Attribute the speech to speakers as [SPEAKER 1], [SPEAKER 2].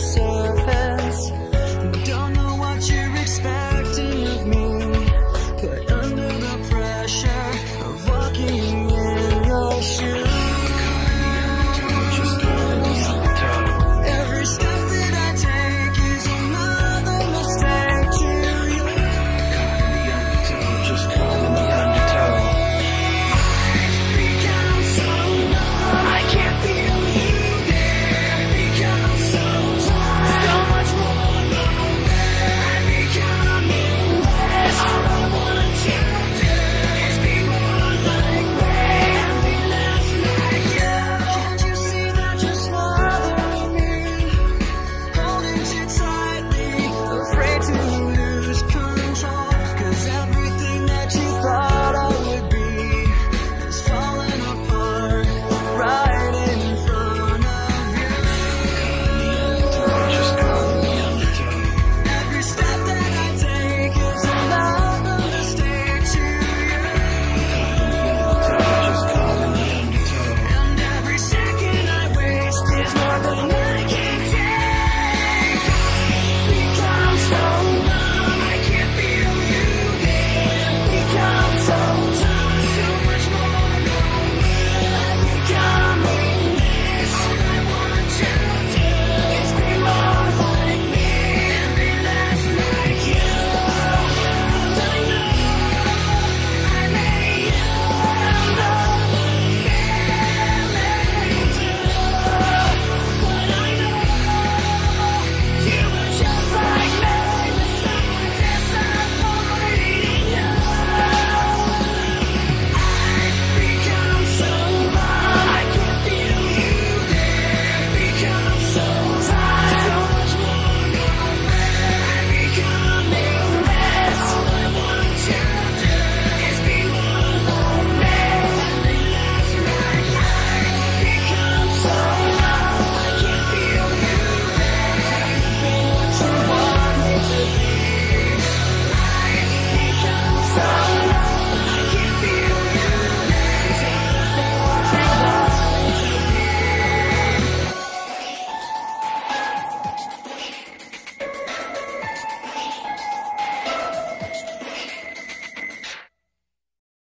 [SPEAKER 1] So.